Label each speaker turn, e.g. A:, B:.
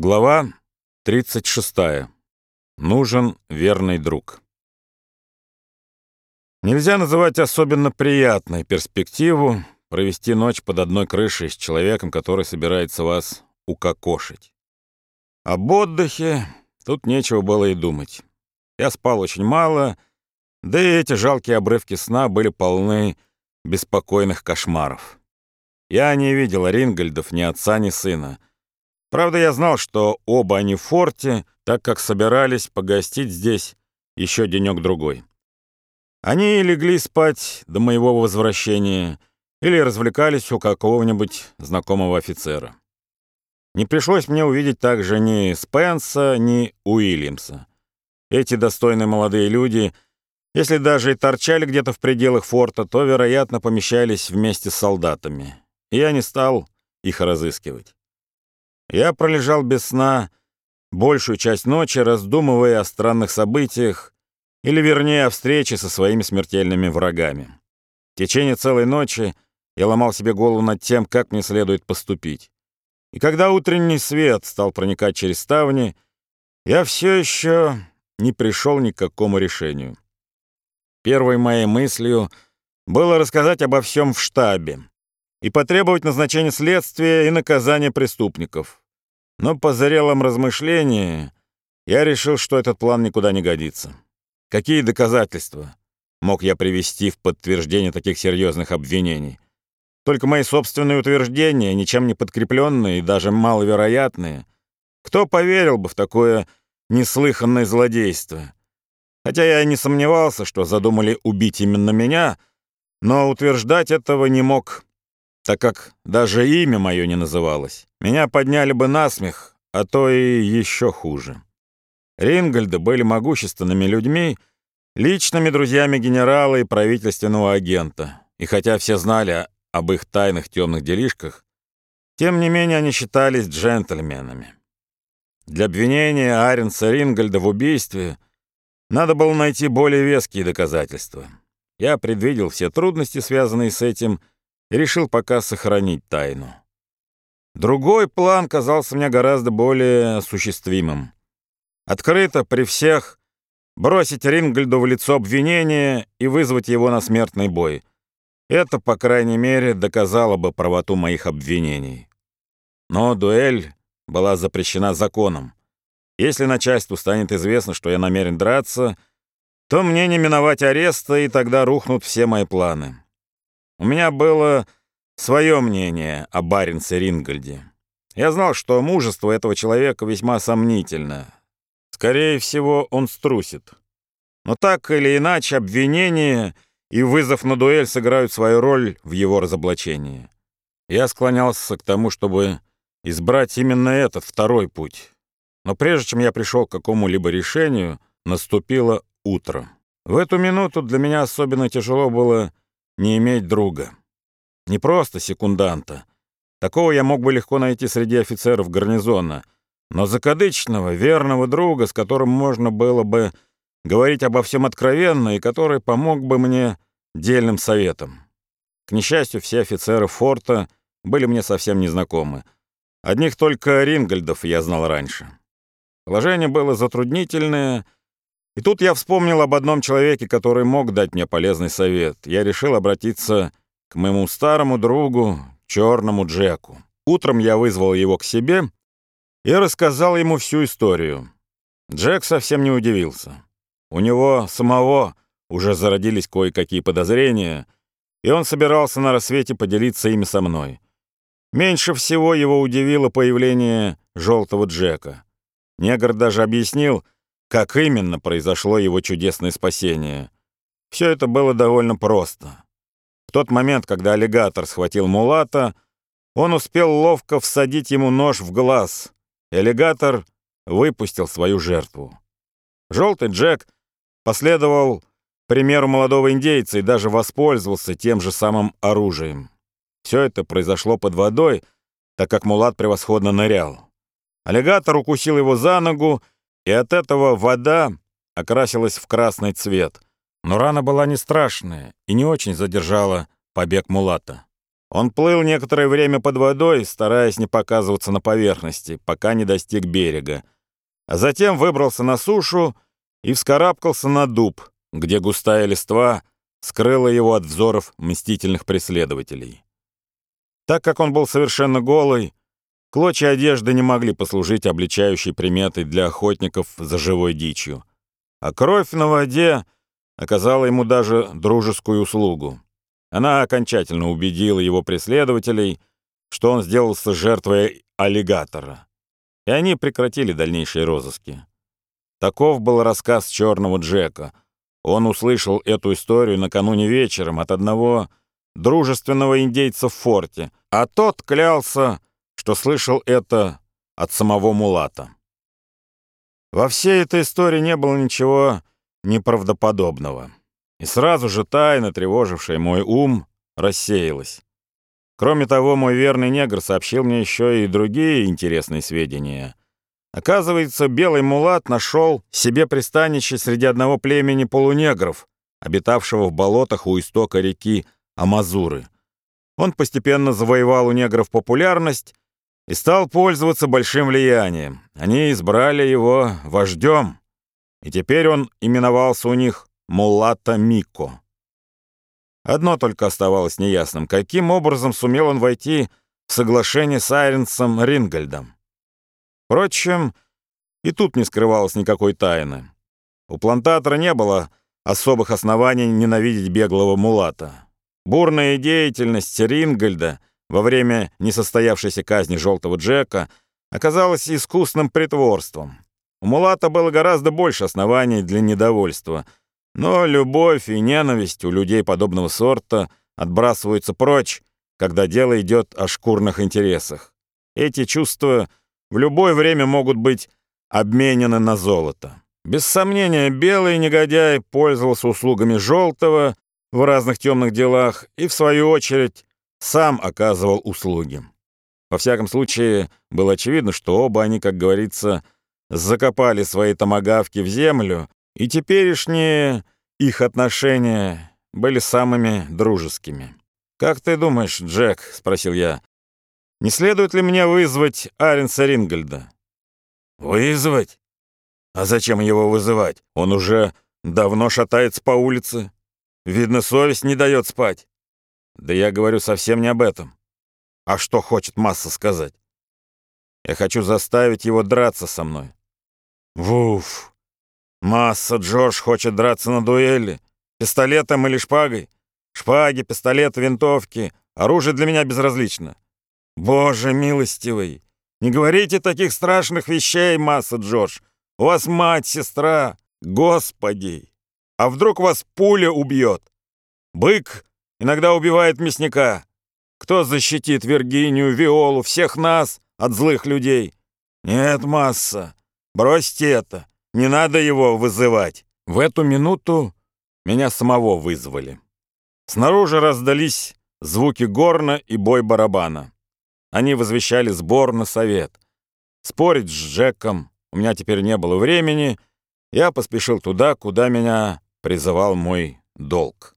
A: Глава 36. Нужен верный друг. Нельзя называть особенно приятной перспективу провести ночь под одной крышей с человеком, который собирается вас укокошить. Об отдыхе тут нечего было и думать. Я спал очень мало, да и эти жалкие обрывки сна были полны беспокойных кошмаров. Я не видел Рингольдов ни отца, ни сына — Правда, я знал, что оба они в форте, так как собирались погостить здесь еще денек-другой. Они легли спать до моего возвращения или развлекались у какого-нибудь знакомого офицера. Не пришлось мне увидеть также ни Спенса, ни Уильямса. Эти достойные молодые люди, если даже и торчали где-то в пределах форта, то, вероятно, помещались вместе с солдатами. И я не стал их разыскивать. Я пролежал без сна большую часть ночи, раздумывая о странных событиях, или, вернее, о встрече со своими смертельными врагами. В течение целой ночи я ломал себе голову над тем, как мне следует поступить. И когда утренний свет стал проникать через ставни, я все еще не пришел ни к какому решению. Первой моей мыслью было рассказать обо всем в штабе, и потребовать назначения следствия и наказания преступников. Но по зрелом размышлении я решил, что этот план никуда не годится. Какие доказательства мог я привести в подтверждение таких серьезных обвинений? Только мои собственные утверждения, ничем не подкрепленные и даже маловероятные. Кто поверил бы в такое неслыханное злодейство? Хотя я и не сомневался, что задумали убить именно меня, но утверждать этого не мог так как даже имя мое не называлось. Меня подняли бы на смех, а то и еще хуже. Рингольды были могущественными людьми, личными друзьями генерала и правительственного агента. И хотя все знали об их тайных темных делишках, тем не менее они считались джентльменами. Для обвинения Аренса Рингольда в убийстве надо было найти более веские доказательства. Я предвидел все трудности, связанные с этим, решил пока сохранить тайну. Другой план казался мне гораздо более осуществимым. Открыто при всех бросить Рингольду в лицо обвинения и вызвать его на смертный бой. Это, по крайней мере, доказало бы правоту моих обвинений. Но дуэль была запрещена законом. Если начальству станет известно, что я намерен драться, то мне не миновать ареста, и тогда рухнут все мои планы. У меня было свое мнение о Баренце Рингольде. Я знал, что мужество этого человека весьма сомнительно. Скорее всего, он струсит. Но так или иначе обвинение и вызов на дуэль сыграют свою роль в его разоблачении. Я склонялся к тому, чтобы избрать именно этот второй путь. Но прежде чем я пришел к какому-либо решению, наступило утро. В эту минуту для меня особенно тяжело было не иметь друга. Не просто секунданта. Такого я мог бы легко найти среди офицеров гарнизона, но закадычного, верного друга, с которым можно было бы говорить обо всем откровенно и который помог бы мне дельным советом. К несчастью, все офицеры форта были мне совсем незнакомы. Одних только Рингольдов я знал раньше. Положение было затруднительное — и тут я вспомнил об одном человеке, который мог дать мне полезный совет. Я решил обратиться к моему старому другу, черному Джеку. Утром я вызвал его к себе и рассказал ему всю историю. Джек совсем не удивился. У него самого уже зародились кое-какие подозрения, и он собирался на рассвете поделиться ими со мной. Меньше всего его удивило появление желтого Джека. Негр даже объяснил, как именно произошло его чудесное спасение. Все это было довольно просто. В тот момент, когда аллигатор схватил Мулата, он успел ловко всадить ему нож в глаз, и аллигатор выпустил свою жертву. Желтый Джек последовал примеру молодого индейца и даже воспользовался тем же самым оружием. Все это произошло под водой, так как Мулат превосходно нырял. Аллигатор укусил его за ногу, и от этого вода окрасилась в красный цвет. Но рана была не страшная и не очень задержала побег Мулата. Он плыл некоторое время под водой, стараясь не показываться на поверхности, пока не достиг берега, а затем выбрался на сушу и вскарабкался на дуб, где густая листва скрыла его от взоров мстительных преследователей. Так как он был совершенно голый, клочья одежды не могли послужить обличающей приметой для охотников за живой дичью, а кровь на воде оказала ему даже дружескую услугу. Она окончательно убедила его преследователей, что он сделался жертвой аллигатора, и они прекратили дальнейшие розыски. Таков был рассказ черного Джека. Он услышал эту историю накануне вечером от одного дружественного индейца в форте, а тот клялся, что слышал это от самого Мулата. Во всей этой истории не было ничего неправдоподобного. И сразу же тайна, тревожившая мой ум, рассеялась. Кроме того, мой верный негр сообщил мне еще и другие интересные сведения. Оказывается, белый мулат нашел себе пристанище среди одного племени полунегров, обитавшего в болотах у истока реки Амазуры. Он постепенно завоевал у негров популярность и стал пользоваться большим влиянием. Они избрали его вождем, и теперь он именовался у них Мулата Мико. Одно только оставалось неясным. Каким образом сумел он войти в соглашение с Айренсом Рингольдом? Впрочем, и тут не скрывалось никакой тайны. У плантатора не было особых оснований ненавидеть беглого мулата. Бурная деятельность Рингольда во время несостоявшейся казни Желтого Джека оказалась искусным притворством. У мулата было гораздо больше оснований для недовольства — но любовь и ненависть у людей подобного сорта отбрасываются прочь, когда дело идет о шкурных интересах. Эти чувства в любое время могут быть обменены на золото. Без сомнения, белый негодяй пользовался услугами желтого в разных темных делах и, в свою очередь, сам оказывал услуги. Во всяком случае, было очевидно, что оба они, как говорится, закопали свои томагавки в землю и теперешние их отношения были самыми дружескими. «Как ты думаешь, Джек?» — спросил я. «Не следует ли мне вызвать Аренса Рингольда?» «Вызвать? А зачем его вызывать? Он уже давно шатается по улице. Видно, совесть не дает спать». «Да я говорю совсем не об этом. А что хочет масса сказать? Я хочу заставить его драться со мной». «Вуф! Масса Джордж хочет драться на дуэли. Пистолетом или шпагой? Шпаги, пистолеты, винтовки. Оружие для меня безразлично. Боже милостивый, не говорите таких страшных вещей, Масса Джордж. У вас мать, сестра. Господи! А вдруг вас пуля убьет? Бык иногда убивает мясника. Кто защитит Виргинию, Виолу, всех нас от злых людей? Нет, Масса, бросьте это. Не надо его вызывать. В эту минуту меня самого вызвали. Снаружи раздались звуки горна и бой барабана. Они возвещали сбор на совет. Спорить с Джеком у меня теперь не было времени. Я поспешил туда, куда меня призывал мой долг.